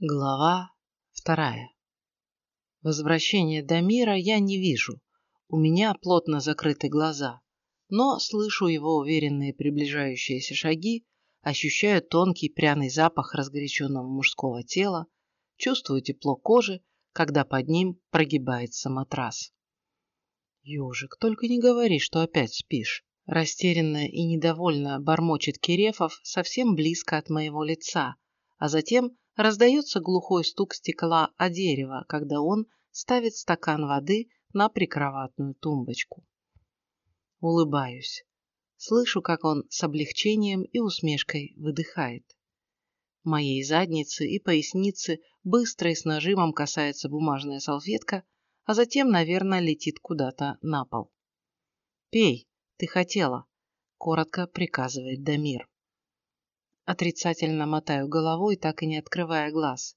Глава вторая. Возвращения Дамира я не вижу. У меня плотно закрыты глаза. Но слышу его уверенные приближающиеся шаги, ощущаю тонкий пряный запах разгоряченного мужского тела, чувствую тепло кожи, когда под ним прогибается матрас. Ёжик, только не говори, что опять спишь. Растерянно и недовольно бормочет Кирефов совсем близко от моего лица, а затем раздается глухой стук стекла о дерево, когда он ставит стакан воды на прикроватную тумбочку. Улыбаюсь. Слышу, как он с облегчением и усмешкой выдыхает. Моей задницы и поясницы быстро и с нажимом касается бумажная салфетка, а затем, наверное, летит куда-то на пол. «Пей, ты хотела», — коротко приказывает Дамир. Отрицательно мотаю головой, так и не открывая глаз.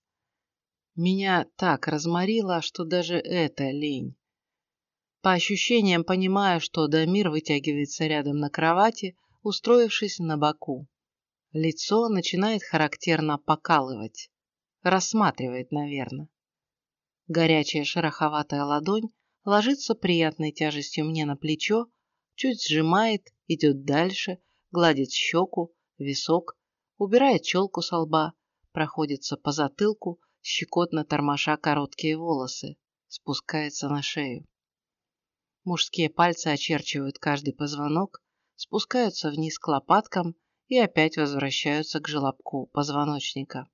Меня так разморило, что даже это лень. По ощущениям понимаю, что Дамир вытягивается рядом на кровати, устроившись на боку. Лицо начинает характерно покалывать. Рассматривает, наверное. Горячая шероховатая ладонь ложится приятной тяжестью мне на плечо, чуть сжимает, идет дальше, гладит щеку, висок, убирает челку со лба, проходится по затылку, щекотно тормоша короткие волосы, спускается на шею. Мужские пальцы очерчивают каждый позвонок, спускаются вниз к лопаткам и опять возвращаются к желобку позвоночника.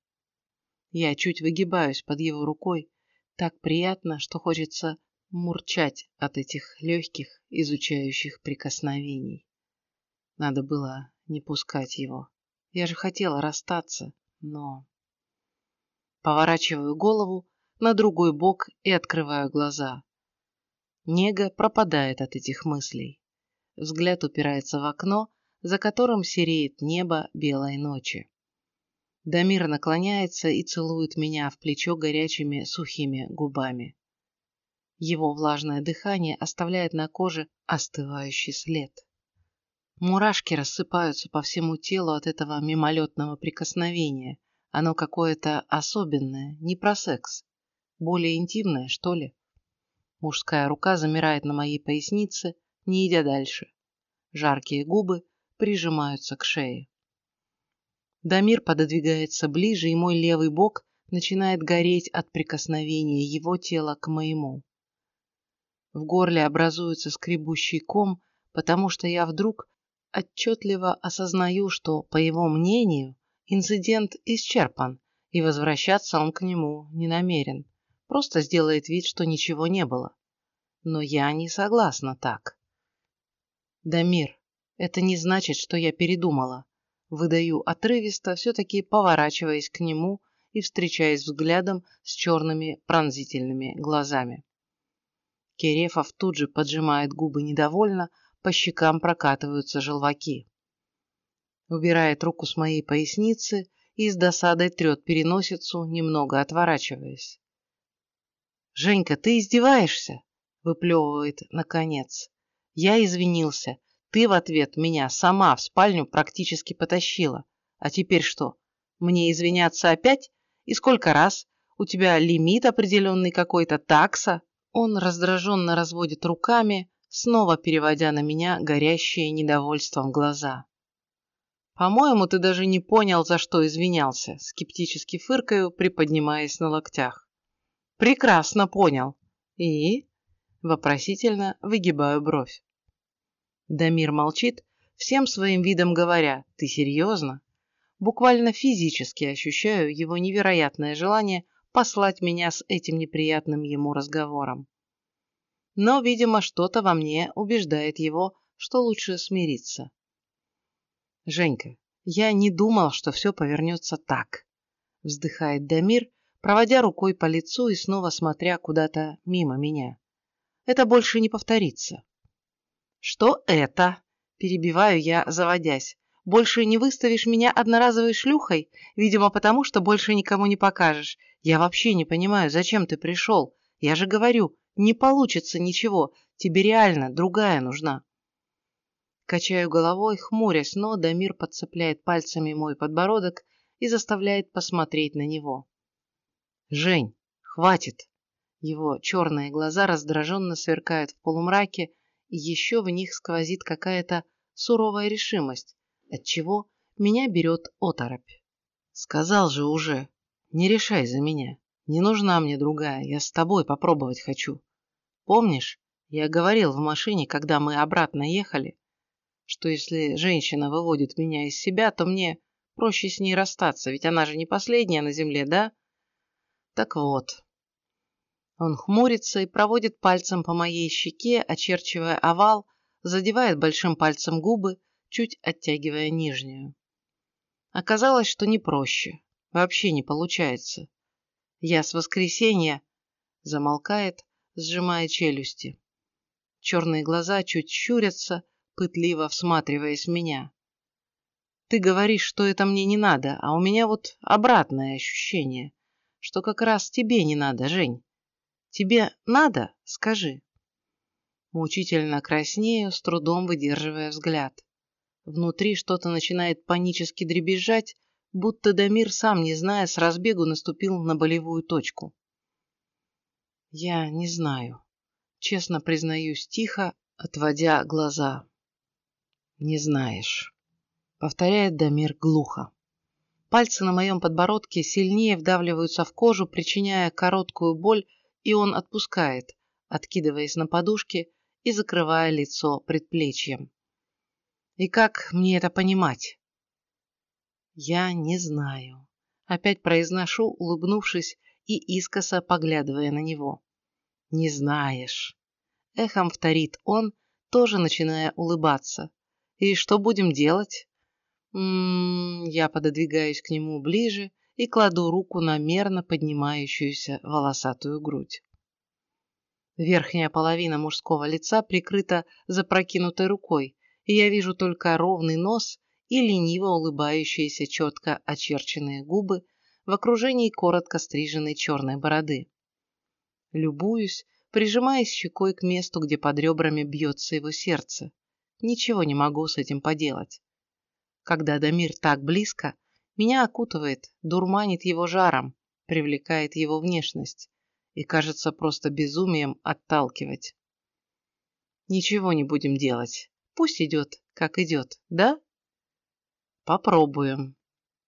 Я чуть выгибаюсь под его рукой, так приятно, что хочется мурчать от этих легких, изучающих прикосновений. Надо было не пускать его. Я же хотела расстаться, но... Поворачиваю голову на другой бок и открываю глаза. Нега пропадает от этих мыслей. Взгляд упирается в окно, за которым сереет небо белой ночи. Дамир наклоняется и целует меня в плечо горячими сухими губами. Его влажное дыхание оставляет на коже остывающий след. Мурашки рассыпаются по всему телу от этого мимолетного прикосновения. Оно какое-то особенное, не про секс. Более интимное, что ли? Мужская рука замирает на моей пояснице, не идя дальше. Жаркие губы прижимаются к шее. Дамир пододвигается ближе, и мой левый бок начинает гореть от прикосновения его тела к моему. В горле образуется скребущий ком, потому что я вдруг отчетливо осознаю, что, по его мнению, инцидент исчерпан, и возвращаться он к нему не намерен. Просто сделает вид, что ничего не было. Но я не согласна так. Дамир, это не значит, что я передумала. Выдаю отрывисто, все-таки поворачиваясь к нему и встречаясь взглядом с черными пронзительными глазами. Керефов тут же поджимает губы недовольно, по щекам прокатываются желваки. Убирает руку с моей поясницы и с досадой трет переносицу, немного отворачиваясь. «Женька, ты издеваешься?» – выплевывает наконец. Я извинился. Ты в ответ меня сама в спальню практически потащила. А теперь что? Мне извиняться опять? И сколько раз? У тебя лимит определенный какой-то, такса? Он раздраженно разводит руками, снова переводя на меня горящие недовольством глаза. «По-моему, ты даже не понял, за что извинялся», скептически фыркаю, приподнимаясь на локтях. «Прекрасно понял. И?» Вопросительно выгибаю бровь. Дамир молчит, всем своим видом говоря «Ты серьезно?» Буквально физически ощущаю его невероятное желание послать меня с этим неприятным ему разговором но, видимо, что-то во мне убеждает его, что лучше смириться. «Женька, я не думал, что все повернется так», — вздыхает Дамир, проводя рукой по лицу и снова смотря куда-то мимо меня. «Это больше не повторится». «Что это?» — перебиваю я, заводясь. «Больше не выставишь меня одноразовой шлюхой? Видимо, потому что больше никому не покажешь. Я вообще не понимаю, зачем ты пришел. Я же говорю, не получится ничего, тебе реально другая нужна. Качаю головой, хмурясь, но Дамир подцепляет пальцами мой подбородок и заставляет посмотреть на него. Жень, хватит. Его черные глаза раздраженно сверкают в полумраке, и еще в них сквозит какая-то суровая решимость, отчего меня берет оторопь. Сказал же уже, не решай за меня. Не нужна мне другая, я с тобой попробовать хочу. Помнишь, я говорил в машине, когда мы обратно ехали, что если женщина выводит меня из себя, то мне проще с ней расстаться, ведь она же не последняя на земле, да? Так вот. Он хмурится и проводит пальцем по моей щеке, очерчивая овал, задевает большим пальцем губы, чуть оттягивая нижнюю. Оказалось, что не проще. Вообще не получается. Я с воскресенья... Замолкает, сжимая челюсти. Черные глаза чуть щурятся, пытливо всматриваясь в меня. Ты говоришь, что это мне не надо, а у меня вот обратное ощущение, что как раз тебе не надо, Жень. Тебе надо? Скажи. Мучительно краснею, с трудом выдерживая взгляд. Внутри что-то начинает панически дребезжать, будто Дамир, сам не зная, с разбегу наступил на болевую точку. Я не знаю. Честно признаюсь тихо, отводя глаза. Не знаешь. Повторяет Дамир глухо. Пальцы на моем подбородке сильнее вдавливаются в кожу, причиняя короткую боль, и он отпускает, откидываясь на подушке и закрывая лицо предплечьем. И как мне это понимать? Я не знаю. Опять произношу, улыбнувшись и искоса поглядывая на него. Не знаешь. Эхом вторит он, тоже начиная улыбаться. И что будем делать? М -м -м, я пододвигаюсь к нему ближе и кладу руку на мерно поднимающуюся волосатую грудь. Верхняя половина мужского лица прикрыта запрокинутой рукой, и я вижу только ровный нос и лениво улыбающиеся четко очерченные губы в окружении коротко стриженной черной бороды. Любуюсь, прижимаясь щекой к месту, где под ребрами бьется его сердце. Ничего не могу с этим поделать. Когда Дамир так близко, меня окутывает, дурманит его жаром, привлекает его внешность и кажется просто безумием отталкивать. Ничего не будем делать. Пусть идет, как идет, да? Попробуем.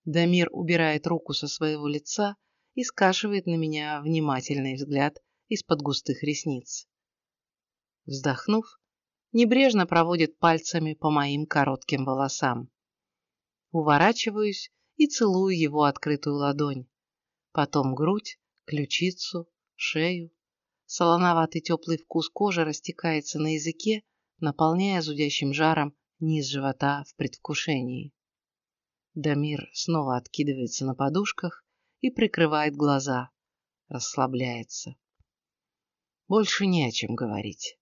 Дамир убирает руку со своего лица и скашивает на меня внимательный взгляд из-под густых ресниц. Вздохнув, небрежно проводит пальцами по моим коротким волосам. Уворачиваюсь и целую его открытую ладонь. Потом грудь, ключицу, шею. Солоноватый теплый вкус кожи растекается на языке, наполняя зудящим жаром низ живота в предвкушении. Дамир снова откидывается на подушках и прикрывает глаза, расслабляется. Больше не о чем говорить.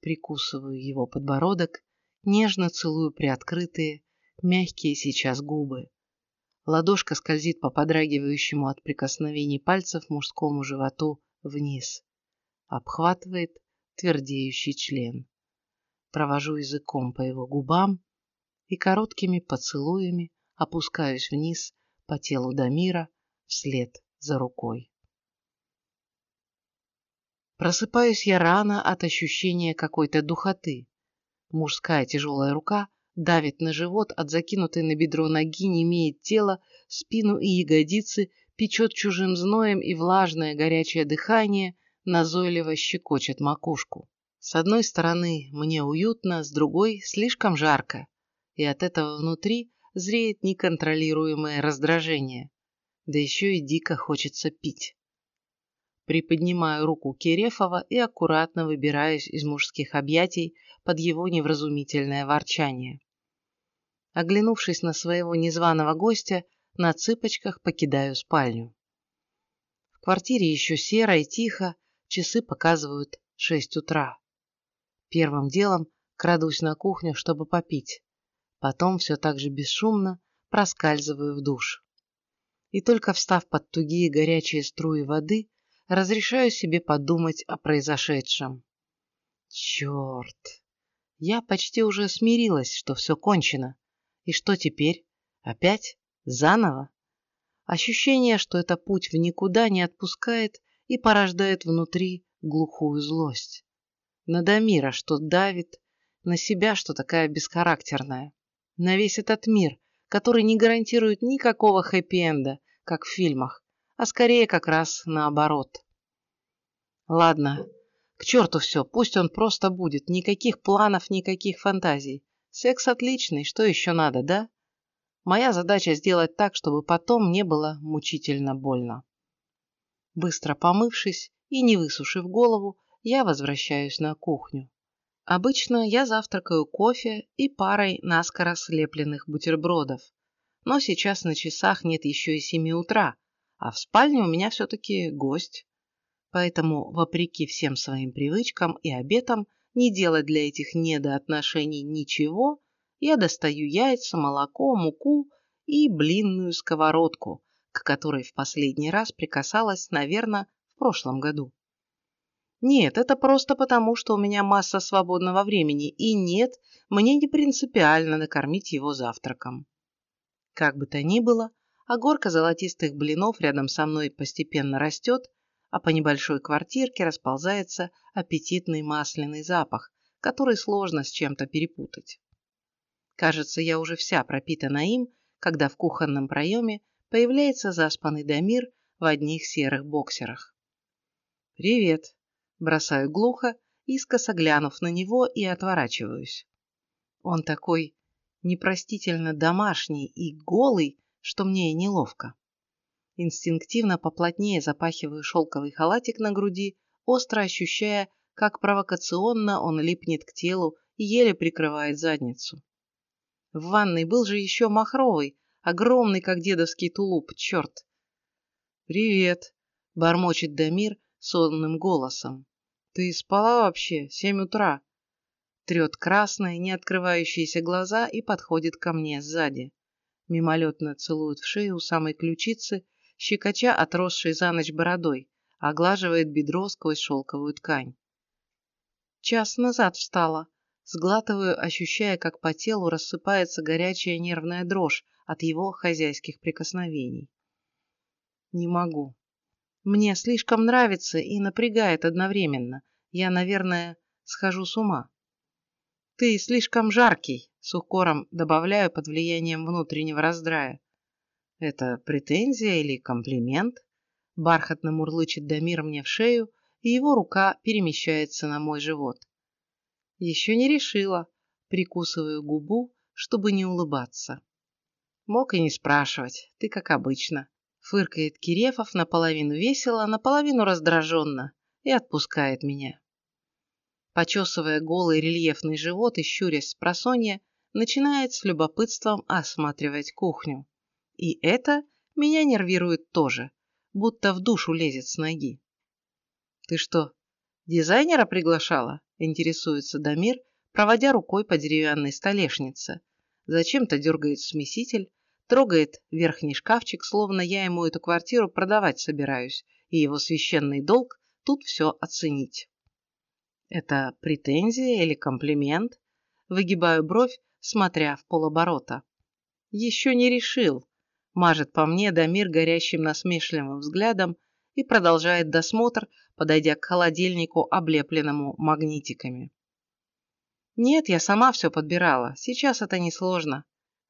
Прикусываю его подбородок, нежно целую приоткрытые, мягкие сейчас губы. Ладошка скользит по подрагивающему от прикосновений пальцев мужскому животу вниз. Обхватывает твердеющий член провожу языком по его губам и короткими поцелуями опускаюсь вниз по телу Дамира вслед за рукой. Просыпаюсь я рано от ощущения какой-то духоты. Мужская тяжелая рука давит на живот, от закинутой на бедро ноги не имеет тела, спину и ягодицы печет чужим зноем и влажное горячее дыхание назойливо щекочет макушку. С одной стороны мне уютно, с другой слишком жарко, и от этого внутри зреет неконтролируемое раздражение. Да еще и дико хочется пить. Приподнимаю руку Кирефова и аккуратно выбираюсь из мужских объятий под его невразумительное ворчание. Оглянувшись на своего незваного гостя, на цыпочках покидаю спальню. В квартире еще серо и тихо, часы показывают шесть утра. Первым делом крадусь на кухню, чтобы попить. Потом все так же бесшумно проскальзываю в душ. И только встав под тугие горячие струи воды, разрешаю себе подумать о произошедшем. Черт! Я почти уже смирилась, что все кончено. И что теперь? Опять? Заново? Ощущение, что это путь в никуда не отпускает и порождает внутри глухую злость. На Дамира, что давит, на себя, что такая бесхарактерная. На весь этот мир, который не гарантирует никакого хэппи-энда, как в фильмах, а скорее как раз наоборот. Ладно, к черту все, пусть он просто будет, никаких планов, никаких фантазий. Секс отличный, что еще надо, да? Моя задача сделать так, чтобы потом не было мучительно больно. Быстро помывшись и не высушив голову, я возвращаюсь на кухню. Обычно я завтракаю кофе и парой наскоро слепленных бутербродов. Но сейчас на часах нет еще и семи утра, а в спальне у меня все-таки гость. Поэтому, вопреки всем своим привычкам и обетам, не делать для этих недоотношений ничего, я достаю яйца, молоко, муку и блинную сковородку, к которой в последний раз прикасалась, наверное, в прошлом году. Нет, это просто потому, что у меня масса свободного времени, и нет, мне не принципиально накормить его завтраком. Как бы то ни было, а горка золотистых блинов рядом со мной постепенно растет, а по небольшой квартирке расползается аппетитный масляный запах, который сложно с чем-то перепутать. Кажется, я уже вся пропитана им, когда в кухонном проеме появляется заспанный Дамир в одних серых боксерах. «Привет», Бросаю глухо, искоса глянув на него и отворачиваюсь. Он такой непростительно домашний и голый, что мне неловко. Инстинктивно поплотнее запахиваю шелковый халатик на груди, остро ощущая, как провокационно он липнет к телу и еле прикрывает задницу. В ванной был же еще махровый, огромный, как дедовский тулуп, черт. «Привет», — бормочет Дамир, сонным голосом. «Ты спала вообще? Семь утра?» Трет красные, не открывающиеся глаза и подходит ко мне сзади. Мимолетно целует в шею у самой ключицы, щекоча отросшей за ночь бородой, оглаживает бедро сквозь шелковую ткань. Час назад встала. Сглатываю, ощущая, как по телу рассыпается горячая нервная дрожь от его хозяйских прикосновений. Не могу. Мне слишком нравится и напрягает одновременно. Я, наверное, схожу с ума. Ты слишком жаркий, с укором добавляю под влиянием внутреннего раздрая. Это претензия или комплимент? Бархатно мурлычет Дамир мне в шею, и его рука перемещается на мой живот. Еще не решила. Прикусываю губу, чтобы не улыбаться. Мог и не спрашивать, ты как обычно. Фыркает Кирефов наполовину весело, наполовину раздраженно и отпускает меня. Почесывая голый рельефный живот и щурясь с просонья, начинает с любопытством осматривать кухню. И это меня нервирует тоже, будто в душу лезет с ноги. «Ты что, дизайнера приглашала?» – интересуется Дамир, проводя рукой по деревянной столешнице. Зачем-то дергает смеситель, трогает верхний шкафчик, словно я ему эту квартиру продавать собираюсь, и его священный долг тут все оценить. Это претензия или комплимент? Выгибаю бровь, смотря в полоборота. Еще не решил. Мажет по мне Дамир горящим насмешливым взглядом и продолжает досмотр, подойдя к холодильнику, облепленному магнитиками. Нет, я сама все подбирала. Сейчас это несложно.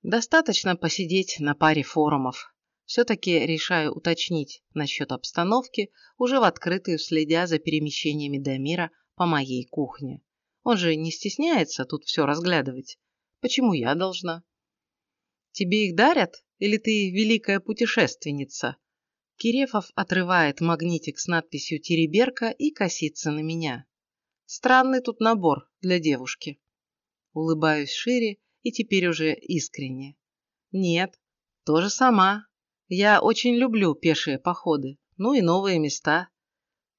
Достаточно посидеть на паре форумов. Все-таки решаю уточнить насчет обстановки, уже в открытую следя за перемещениями Дамира по моей кухне. Он же не стесняется тут все разглядывать. Почему я должна? Тебе их дарят? Или ты великая путешественница? Кирефов отрывает магнитик с надписью «Тереберка» и косится на меня. Странный тут набор для девушки. Улыбаюсь шире и теперь уже искренне. Нет, тоже сама. Я очень люблю пешие походы, ну и новые места.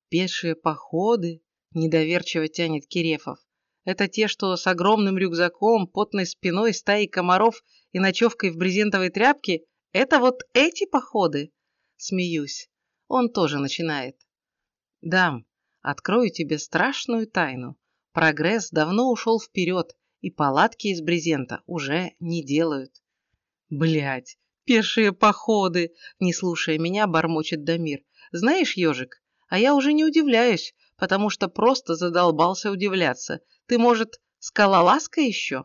Пешие походы, недоверчиво тянет Кирефов. Это те, что с огромным рюкзаком, потной спиной, стаей комаров и ночевкой в брезентовой тряпке? Это вот эти походы? Смеюсь. Он тоже начинает. Дам, открою тебе страшную тайну. Прогресс давно ушел вперед, и палатки из брезента уже не делают. Блять, Пешие походы, не слушая меня, бормочет Дамир. Знаешь, ежик, а я уже не удивляюсь, потому что просто задолбался удивляться. Ты, может, скалолазка еще?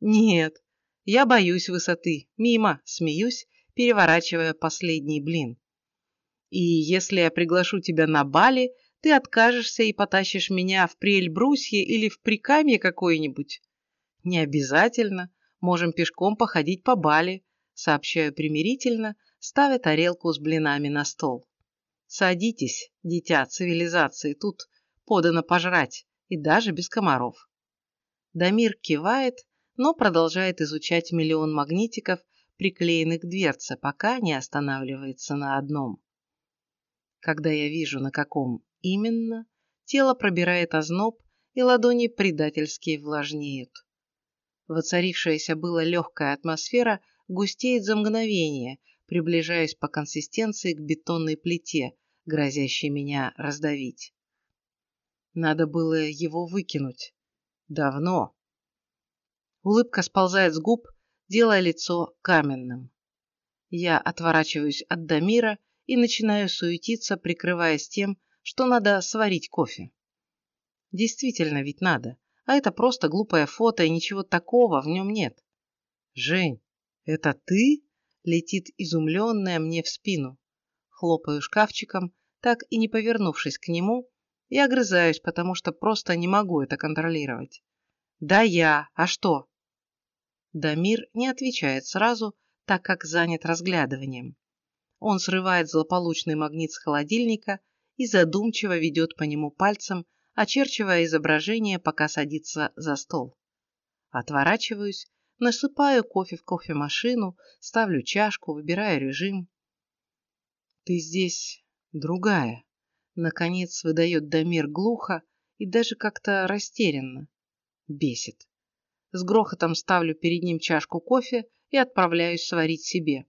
Нет, я боюсь высоты. Мимо, смеюсь, переворачивая последний блин. И если я приглашу тебя на Бали, ты откажешься и потащишь меня в Приэльбрусье или в Прикамье какое-нибудь? Не обязательно. Можем пешком походить по Бали, сообщаю примирительно, ставя тарелку с блинами на стол. Садитесь, дитя цивилизации, тут подано пожрать, и даже без комаров. Дамир кивает, но продолжает изучать миллион магнитиков, приклеенных к дверце, пока не останавливается на одном. Когда я вижу, на каком именно, тело пробирает озноб, и ладони предательски влажнеют. Воцарившаяся была легкая атмосфера густеет за мгновение, приближаясь по консистенции к бетонной плите, грозящей меня раздавить. Надо было его выкинуть. Давно. Улыбка сползает с губ, делая лицо каменным. Я отворачиваюсь от Дамира и начинаю суетиться, прикрываясь тем, что надо сварить кофе. Действительно ведь надо, а это просто глупое фото, и ничего такого в нем нет. Жень, это ты? Летит изумленная мне в спину. Хлопаю шкафчиком, так и не повернувшись к нему, и огрызаюсь, потому что просто не могу это контролировать. Да я, а что? Дамир не отвечает сразу, так как занят разглядыванием. Он срывает злополучный магнит с холодильника и задумчиво ведет по нему пальцем, очерчивая изображение, пока садится за стол. Отворачиваюсь, насыпаю кофе в кофемашину, ставлю чашку, выбираю режим. «Ты здесь другая», — наконец выдает Дамир глухо и даже как-то растерянно. Бесит. С грохотом ставлю перед ним чашку кофе и отправляюсь сварить себе.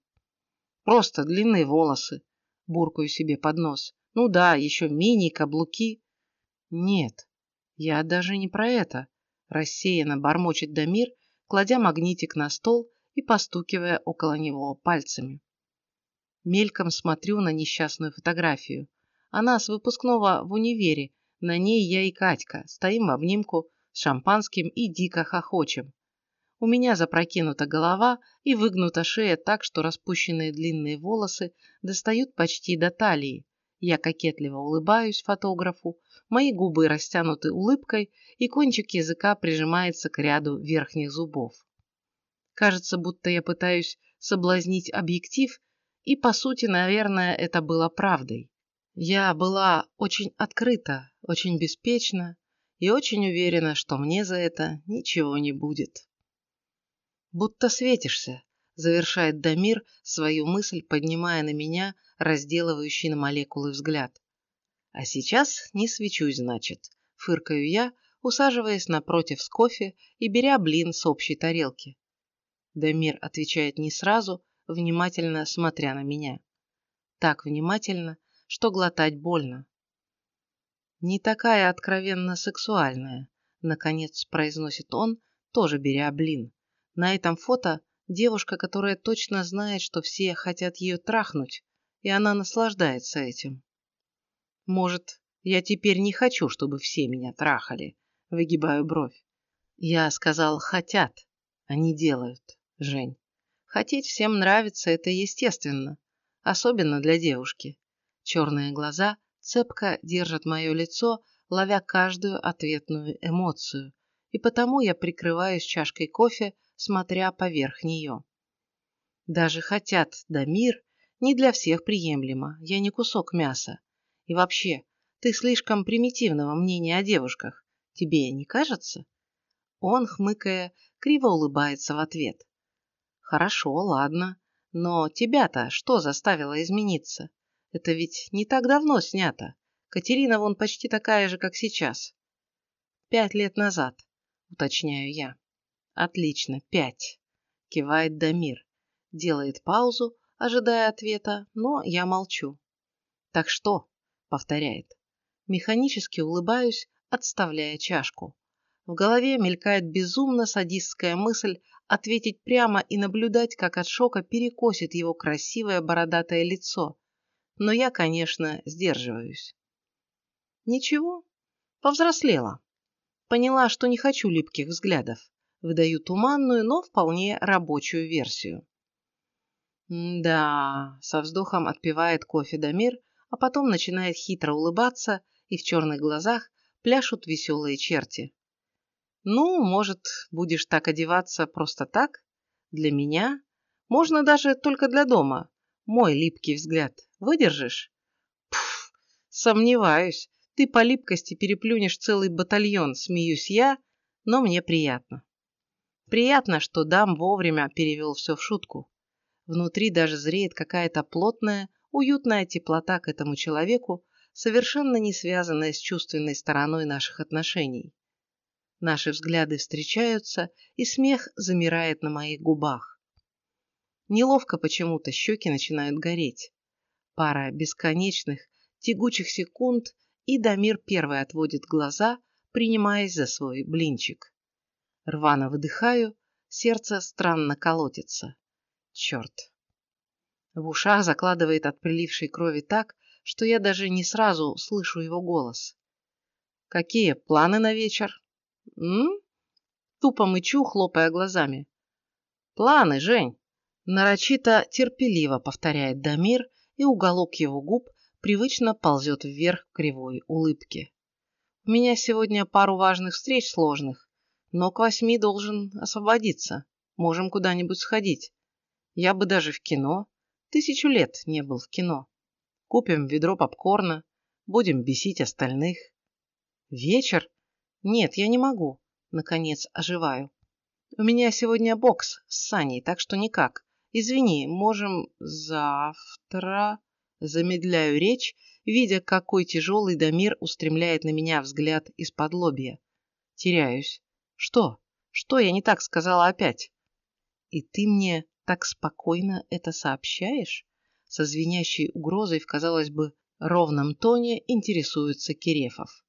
Просто длинные волосы. Буркаю себе под нос. Ну да, еще мини, каблуки. Нет, я даже не про это. Рассеянно бормочет Дамир, кладя магнитик на стол и постукивая около него пальцами. Мельком смотрю на несчастную фотографию. Она с выпускного в универе. На ней я и Катька. Стоим в обнимку с шампанским и дико хохочем. У меня запрокинута голова и выгнута шея так, что распущенные длинные волосы достают почти до талии. Я кокетливо улыбаюсь фотографу, мои губы растянуты улыбкой, и кончик языка прижимается к ряду верхних зубов. Кажется, будто я пытаюсь соблазнить объектив, и, по сути, наверное, это было правдой. Я была очень открыта, очень беспечна, и очень уверена, что мне за это ничего не будет. «Будто светишься», — завершает Дамир свою мысль, поднимая на меня разделывающий на молекулы взгляд. «А сейчас не свечусь, значит», — фыркаю я, усаживаясь напротив с кофе и беря блин с общей тарелки. Дамир отвечает не сразу, внимательно смотря на меня. Так внимательно, что глотать больно. «Не такая откровенно сексуальная», — наконец произносит он, тоже беря блин. На этом фото девушка, которая точно знает, что все хотят ее трахнуть, и она наслаждается этим. «Может, я теперь не хочу, чтобы все меня трахали?» Выгибаю бровь. Я сказал «хотят», а не «делают», Жень. Хотеть всем нравится, это естественно, особенно для девушки. Черные глаза цепко держит мое лицо, ловя каждую ответную эмоцию, и потому я прикрываюсь чашкой кофе, смотря поверх нее. Даже хотят, да мир, не для всех приемлемо, я не кусок мяса. И вообще, ты слишком примитивного мнения о девушках, тебе не кажется? Он, хмыкая, криво улыбается в ответ. Хорошо, ладно, но тебя-то что заставило измениться? Это ведь не так давно снято. Катерина вон почти такая же, как сейчас. Пять лет назад, уточняю я. Отлично, пять. Кивает Дамир. Делает паузу, ожидая ответа, но я молчу. Так что? Повторяет. Механически улыбаюсь, отставляя чашку. В голове мелькает безумно садистская мысль ответить прямо и наблюдать, как от шока перекосит его красивое бородатое лицо. Но я, конечно, сдерживаюсь. Ничего, повзрослела. Поняла, что не хочу липких взглядов. Выдаю туманную, но вполне рабочую версию. Да, со вздохом отпивает кофе Дамир, а потом начинает хитро улыбаться, и в черных глазах пляшут веселые черти. Ну, может, будешь так одеваться просто так? Для меня? Можно даже только для дома. Мой липкий взгляд. Выдержишь? Пф, сомневаюсь. Ты по липкости переплюнешь целый батальон, смеюсь я, но мне приятно. Приятно, что дам вовремя перевел все в шутку. Внутри даже зреет какая-то плотная, уютная теплота к этому человеку, совершенно не связанная с чувственной стороной наших отношений. Наши взгляды встречаются, и смех замирает на моих губах. Неловко почему-то щеки начинают гореть. Пара бесконечных, тягучих секунд, и Дамир первый отводит глаза, принимаясь за свой блинчик. Рвано выдыхаю, сердце странно колотится. Черт. В ушах закладывает от прилившей крови так, что я даже не сразу слышу его голос. «Какие планы на вечер?» «М?» Тупо мычу, хлопая глазами. «Планы, Жень!» Нарочито терпеливо повторяет Дамир, и уголок его губ привычно ползет вверх кривой улыбки. «У меня сегодня пару важных встреч сложных, но к восьми должен освободиться. Можем куда-нибудь сходить. Я бы даже в кино. Тысячу лет не был в кино. Купим ведро попкорна, будем бесить остальных. Вечер? Нет, я не могу. Наконец оживаю. У меня сегодня бокс с Саней, так что никак. Извини, можем завтра... Замедляю речь, видя, какой тяжелый Дамир устремляет на меня взгляд из-под лобья. Теряюсь. Что? Что я не так сказала опять? И ты мне так спокойно это сообщаешь? Со звенящей угрозой в, казалось бы, ровном тоне интересуется Кирефов.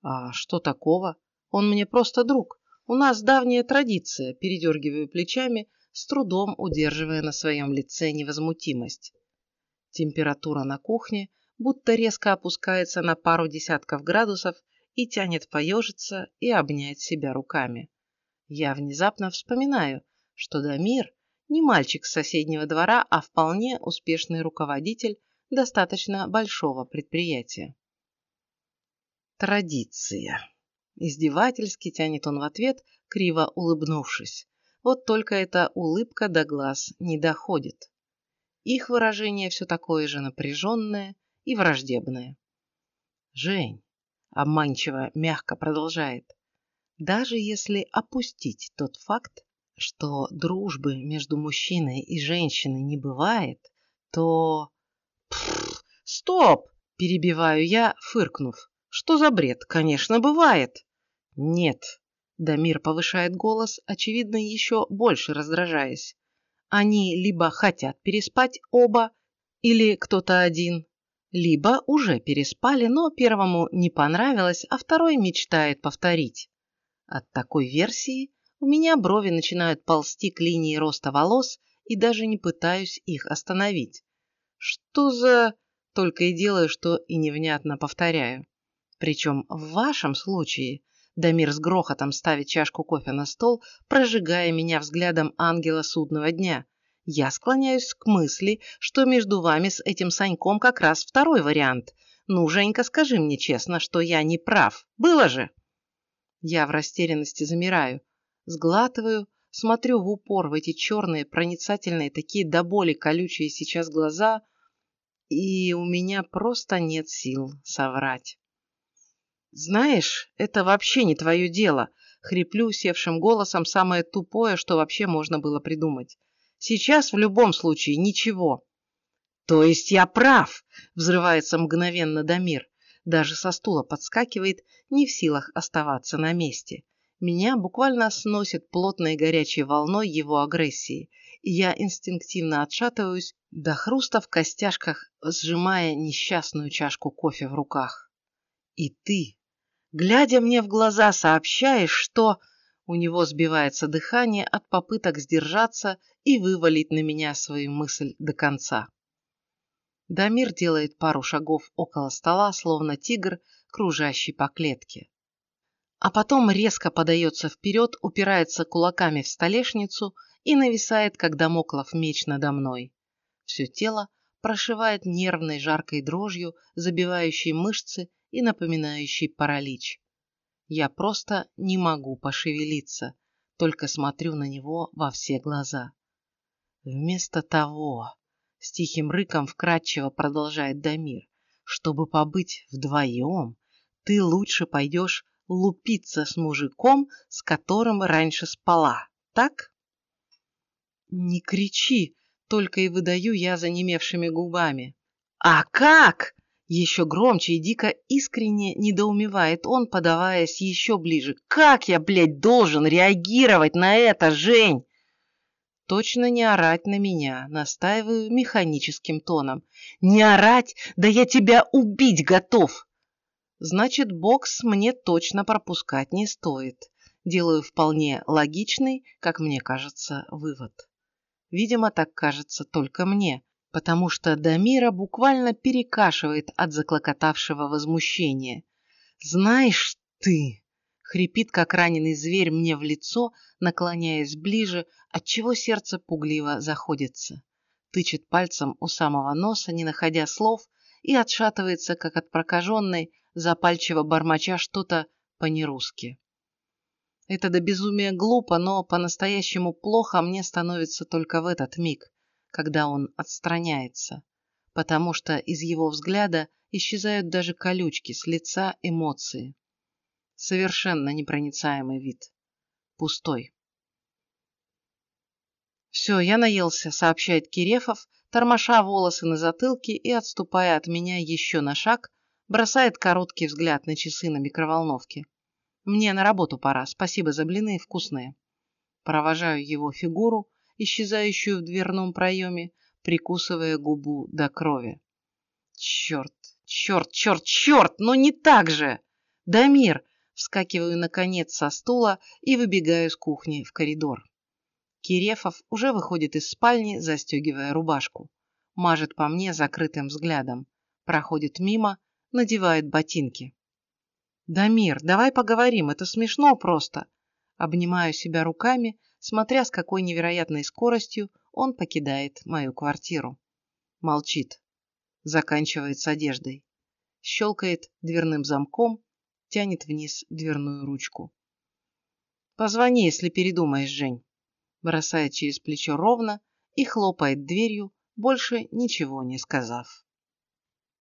А что такого? Он мне просто друг. У нас давняя традиция, передергиваю плечами, с трудом удерживая на своем лице невозмутимость. Температура на кухне будто резко опускается на пару десятков градусов и тянет поежиться и обнять себя руками. Я внезапно вспоминаю, что Дамир не мальчик с соседнего двора, а вполне успешный руководитель достаточно большого предприятия. Традиция. Издевательски тянет он в ответ, криво улыбнувшись. Вот только эта улыбка до глаз не доходит. Их выражение все такое же напряженное и враждебное. «Жень», — обманчиво мягко продолжает, «даже если опустить тот факт, что дружбы между мужчиной и женщиной не бывает, то... Стоп! Перебиваю я, фыркнув. Что за бред? Конечно, бывает. Нет. Дамир повышает голос, очевидно, еще больше раздражаясь. Они либо хотят переспать оба, или кто-то один, либо уже переспали, но первому не понравилось, а второй мечтает повторить. От такой версии у меня брови начинают ползти к линии роста волос, и даже не пытаюсь их остановить. Что за... Только и делаю, что и невнятно повторяю. Причем в вашем случае Дамир с грохотом ставит чашку кофе на стол, прожигая меня взглядом ангела судного дня. Я склоняюсь к мысли, что между вами с этим Саньком как раз второй вариант. Ну, Женька, скажи мне честно, что я не прав. Было же? Я в растерянности замираю. Сглатываю, смотрю в упор в эти черные, проницательные, такие до боли колючие сейчас глаза, и у меня просто нет сил соврать. «Знаешь, это вообще не твое дело», — хриплю севшим голосом самое тупое, что вообще можно было придумать. «Сейчас в любом случае ничего». «То есть я прав?» — взрывается мгновенно Дамир. Даже со стула подскакивает, не в силах оставаться на месте. Меня буквально сносит плотной горячей волной его агрессии, и я инстинктивно отшатываюсь до хруста в костяшках, сжимая несчастную чашку кофе в руках. И ты, глядя мне в глаза, сообщаешь, что... У него сбивается дыхание от попыток сдержаться и вывалить на меня свою мысль до конца. Дамир делает пару шагов около стола, словно тигр, кружащий по клетке. А потом резко подается вперед, упирается кулаками в столешницу и нависает, как домоклов меч надо мной. Все тело прошивает нервной жаркой дрожью, забивающей мышцы и напоминающей паралич. Я просто не могу пошевелиться, только смотрю на него во все глаза. Вместо того, с тихим рыком вкратчиво продолжает Дамир, чтобы побыть вдвоем, ты лучше пойдешь лупиться с мужиком, с которым раньше спала, так? Не кричи, только и выдаю я занемевшими губами. А как? Еще громче и дико искренне недоумевает он, подаваясь еще ближе. «Как я, блядь, должен реагировать на это, Жень?» Точно не орать на меня, настаиваю механическим тоном. «Не орать? Да я тебя убить готов!» Значит, бокс мне точно пропускать не стоит. Делаю вполне логичный, как мне кажется, вывод. Видимо, так кажется только мне, потому что Дамира буквально перекашивает от заклокотавшего возмущения. «Знаешь ты!» — хрипит, как раненый зверь мне в лицо, наклоняясь ближе, отчего сердце пугливо заходится. Тычет пальцем у самого носа, не находя слов, и отшатывается, как от прокаженной, запальчиво бормоча что-то по-нерусски. Это до безумия глупо, но по-настоящему плохо мне становится только в этот миг когда он отстраняется, потому что из его взгляда исчезают даже колючки с лица эмоции. Совершенно непроницаемый вид. Пустой. «Все, я наелся», — сообщает Кирефов, тормоша волосы на затылке и, отступая от меня еще на шаг, бросает короткий взгляд на часы на микроволновке. «Мне на работу пора, спасибо за блины, вкусные». Провожаю его фигуру, исчезающую в дверном проеме, прикусывая губу до крови. Черт, черт, черт, черт, но не так же! Дамир! Вскакиваю, наконец, со стула и выбегаю с кухни в коридор. Кирефов уже выходит из спальни, застегивая рубашку. Мажет по мне закрытым взглядом. Проходит мимо, надевает ботинки. «Дамир, давай поговорим, это смешно просто!» Обнимаю себя руками, смотря с какой невероятной скоростью он покидает мою квартиру. Молчит. Заканчивает с одеждой. Щелкает дверным замком, тянет вниз дверную ручку. «Позвони, если передумаешь, Жень», бросает через плечо ровно и хлопает дверью, больше ничего не сказав.